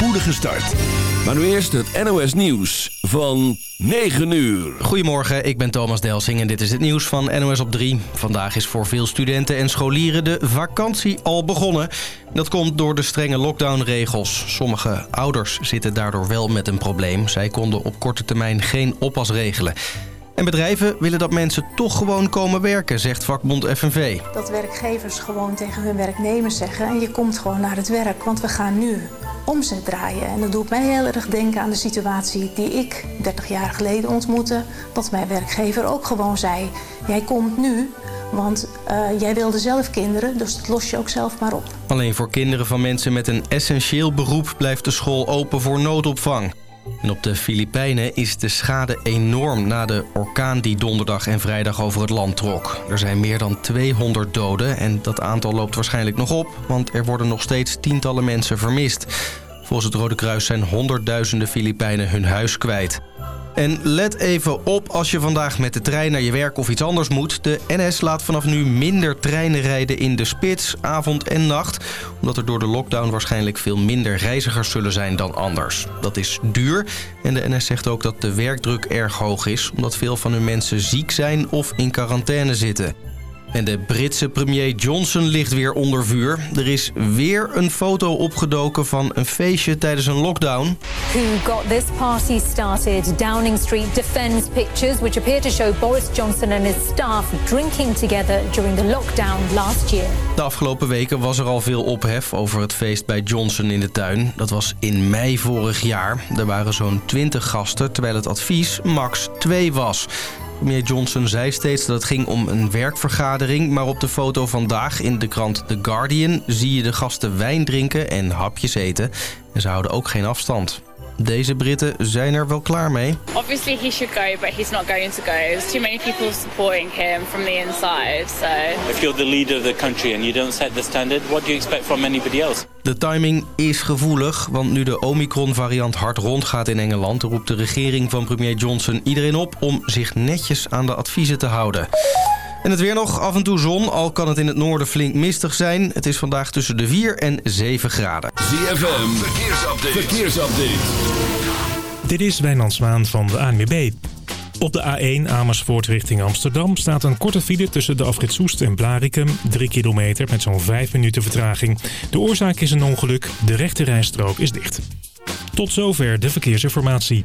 spoedige start. Maar nu eerst het NOS Nieuws van 9 uur. Goedemorgen, ik ben Thomas Delsing en dit is het nieuws van NOS op 3. Vandaag is voor veel studenten en scholieren de vakantie al begonnen. Dat komt door de strenge lockdownregels. Sommige ouders zitten daardoor wel met een probleem. Zij konden op korte termijn geen oppas regelen. En bedrijven willen dat mensen toch gewoon komen werken, zegt vakbond FNV. Dat werkgevers gewoon tegen hun werknemers zeggen... en je komt gewoon naar het werk, want we gaan nu omzet draaien. En dat doet mij heel erg denken aan de situatie die ik 30 jaar geleden ontmoette. Dat mijn werkgever ook gewoon zei, jij komt nu... Want uh, jij wilde zelf kinderen, dus dat los je ook zelf maar op. Alleen voor kinderen van mensen met een essentieel beroep... blijft de school open voor noodopvang. En op de Filipijnen is de schade enorm na de orkaan die donderdag en vrijdag over het land trok. Er zijn meer dan 200 doden en dat aantal loopt waarschijnlijk nog op, want er worden nog steeds tientallen mensen vermist. Volgens het Rode Kruis zijn honderdduizenden Filipijnen hun huis kwijt. En let even op als je vandaag met de trein naar je werk of iets anders moet. De NS laat vanaf nu minder treinen rijden in de spits, avond en nacht. Omdat er door de lockdown waarschijnlijk veel minder reizigers zullen zijn dan anders. Dat is duur en de NS zegt ook dat de werkdruk erg hoog is... omdat veel van hun mensen ziek zijn of in quarantaine zitten. En de Britse premier Johnson ligt weer onder vuur. Er is weer een foto opgedoken van een feestje tijdens een lockdown. Who got this party started? Downing Street defends pictures which appear to show Boris Johnson and his staff drinking together during the lockdown last year. De afgelopen weken was er al veel ophef over het feest bij Johnson in de tuin. Dat was in mei vorig jaar. Er waren zo'n 20 gasten, terwijl het advies max 2 was. Premier Johnson zei steeds dat het ging om een werkvergadering... maar op de foto vandaag in de krant The Guardian... zie je de gasten wijn drinken en hapjes eten. En ze houden ook geen afstand. Deze Britten zijn er wel klaar mee. Obviously he should go, but he's not going to go. There's too many people supporting him from the inside. So. If you're the leader of the country and you don't set the standard, what do you expect from anybody else? De timing is gevoelig, want nu de Omicron-variant hard rondgaat in Engeland... roept de regering van premier Johnson iedereen op om zich netjes aan de adviezen te houden. En het weer nog, af en toe zon, al kan het in het noorden flink mistig zijn. Het is vandaag tussen de 4 en 7 graden. ZFM, verkeersupdate. verkeersupdate. Dit is Wijnand Zwaan van de ANWB. Op de A1 Amersfoort richting Amsterdam staat een korte file tussen de afrit Soest en Blarikum. 3 kilometer met zo'n 5 minuten vertraging. De oorzaak is een ongeluk, de rechte rijstrook is dicht. Tot zover de verkeersinformatie.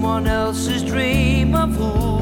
Someone else's dream of who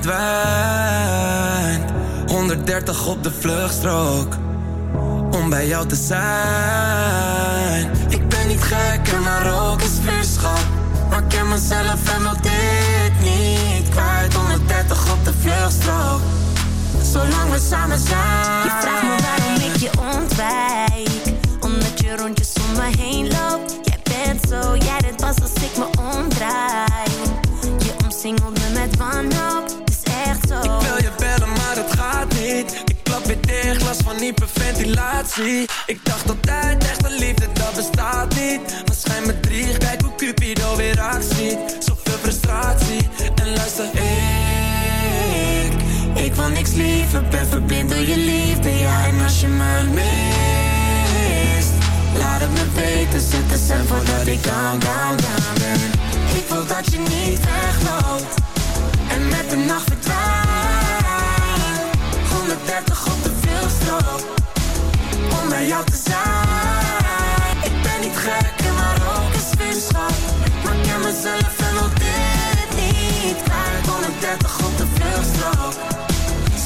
verdwijnt. 130 op de vluchtstrook om bij jou te zijn. Ik ben niet gek en maar ook is vuurschap. Maar ik ken mezelf en wil dit niet kwijt. 130 op de vluchtstrook, zolang we samen zijn. Ik dacht altijd, echte liefde, dat bestaat niet. Maar schijn me drie, kijk hoe Cupido weer actie. Zoveel frustratie, en luister, ik... Ik wil niks liever, ben verblind door je liefde, ja. En als je me mist, laat het me weten. Zet de voordat ik down, down, down ben. Ik wil dat je niet wegloopt, en met de nacht verdwijnt. 130 op de veelstroop, bij jou te zijn. Ik ben niet gek, maar ook een vuurschap. Maar ik ken mezelf en wil dit niet kwijt. 130 op de vluchtstrook,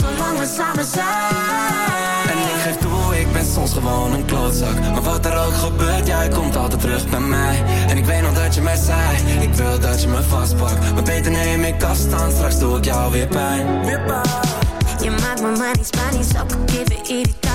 zolang we samen zijn. En ik geef toe, ik ben soms gewoon een klootzak. Maar wat er ook gebeurt, jij komt altijd terug bij mij. En ik weet nog dat je mij zei, ik wil dat je me vastpakt. Maar beter neem ik afstand, straks doe ik jou weer pijn. Weer pijn. Je maakt me manisch, panisch, opgegeven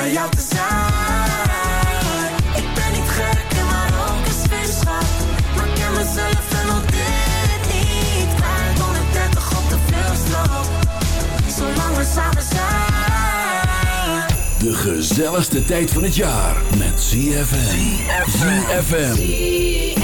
bij jou te zijn. Ik ben niet gek, maar ook een zwemschap Maar ik ken mezelf en wil dit niet kwijt. 130 op de vluchtstrook Zolang we samen zijn. De gezelligste tijd van het jaar met ZFM. ZFM.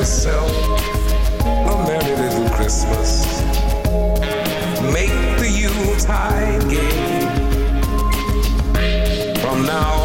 Yourself a merry little Christmas. Make the Yuletide gay. From now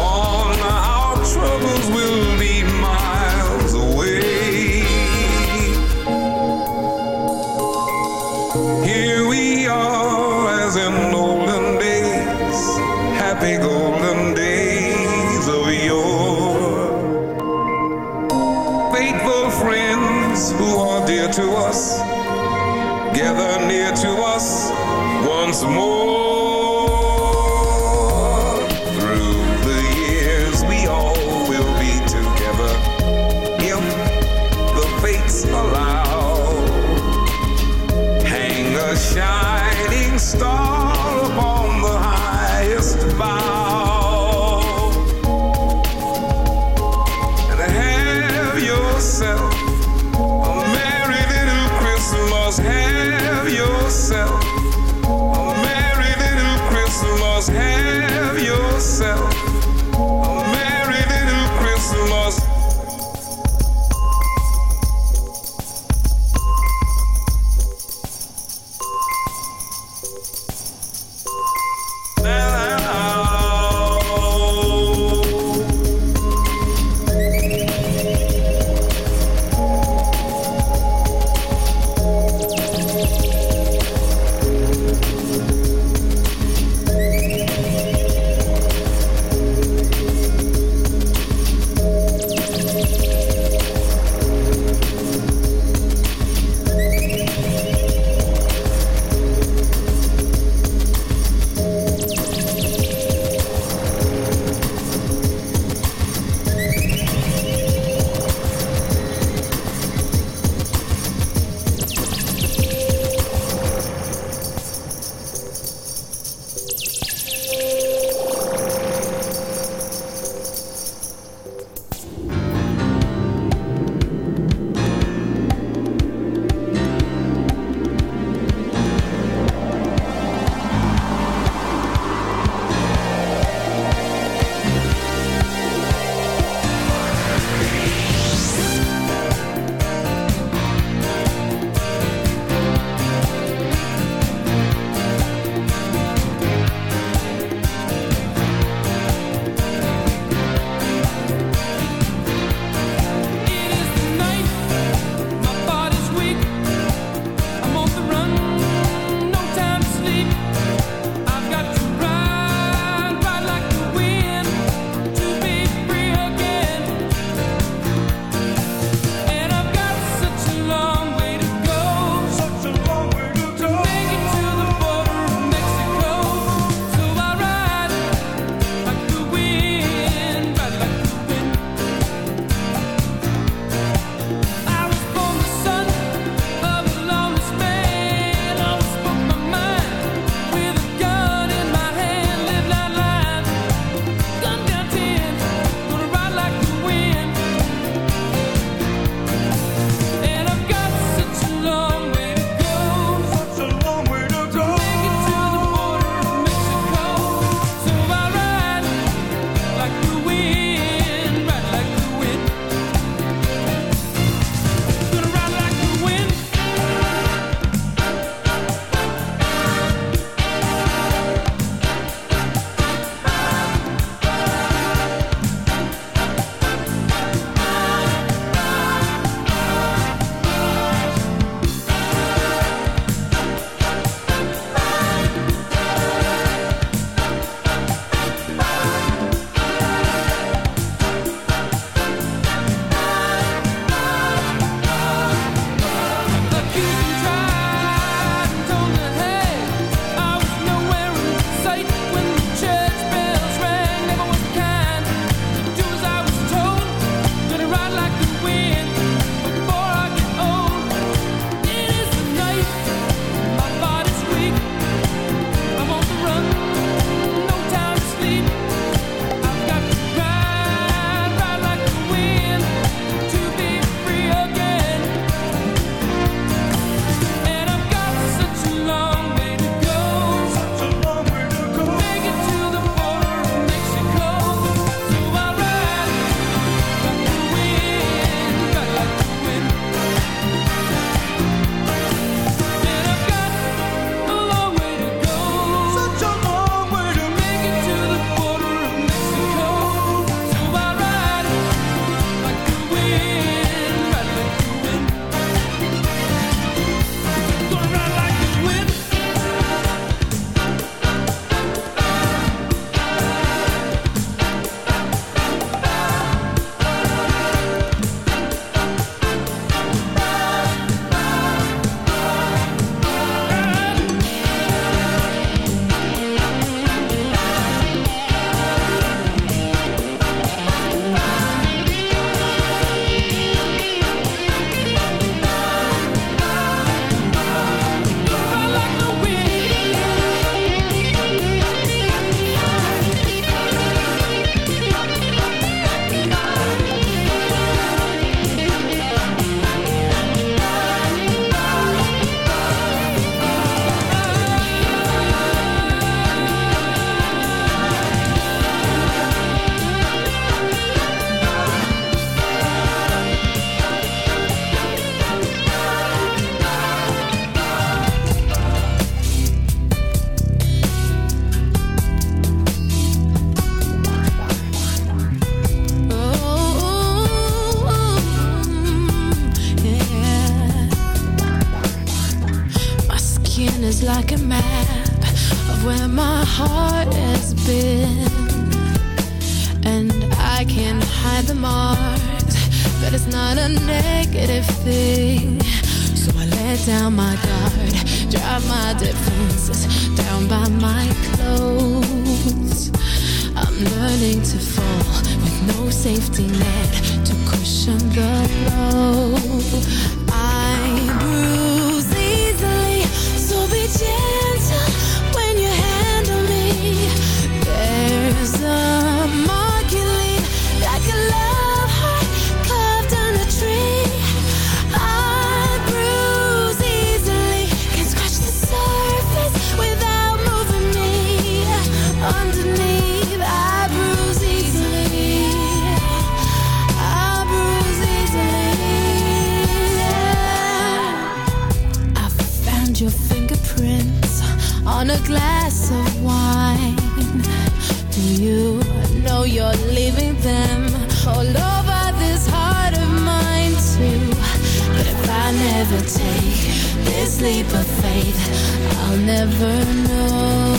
never know.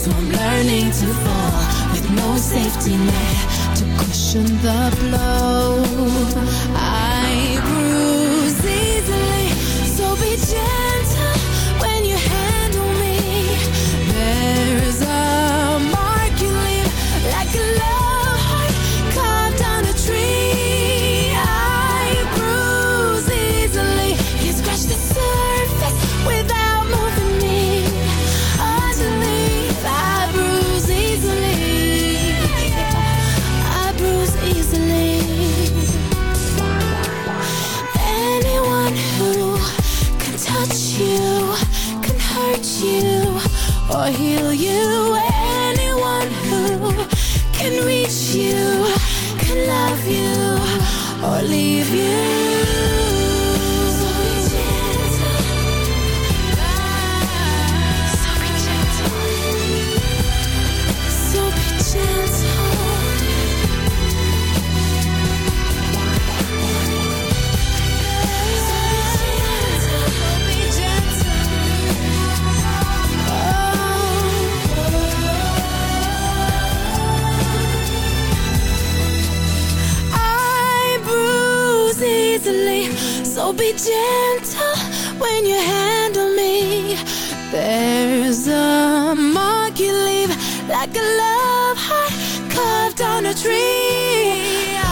So I'm learning to fall With no safety net To cushion the blow. I There's a mark you leave Like a love heart carved on a tree.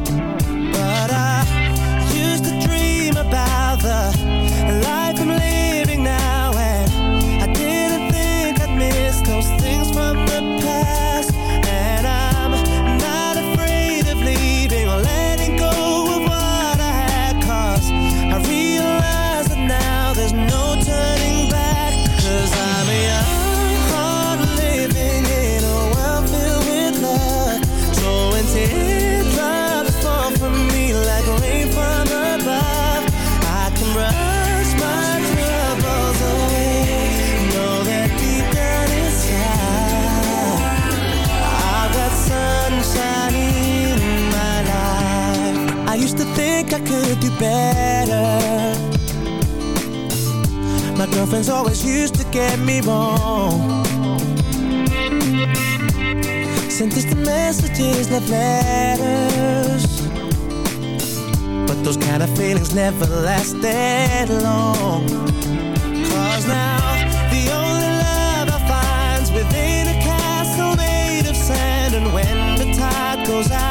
better. My girlfriend's always used to get me wrong. Sent distant messages, love letters But those kind of feelings never last that long. Cause now the only love I find's within a castle made of sand. And when the tide goes out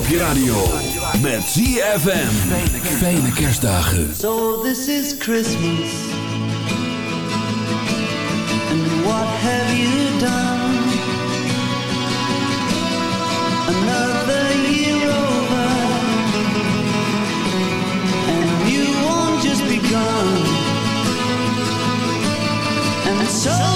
Je radio. Met ZFM. Fijne kerstdagen. So this is Christmas. And what have you done? Another year over. And you won't just begun. And so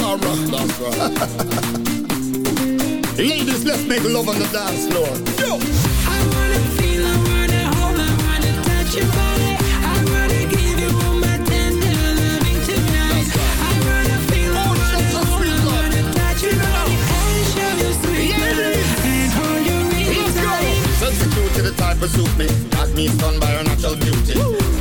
lovely Sahara. That's right. Ladies, let's make love on the dance floor. Yo. I wanna feel, I wanna hold, I wanna touch your body. I wanna give you all my tender loving tonight. I wanna feel, I wanna hold, I wanna touch your body and show you sweet love and hold you really tight. Substitute to the type of suit me. Got me stunned by her natural beauty.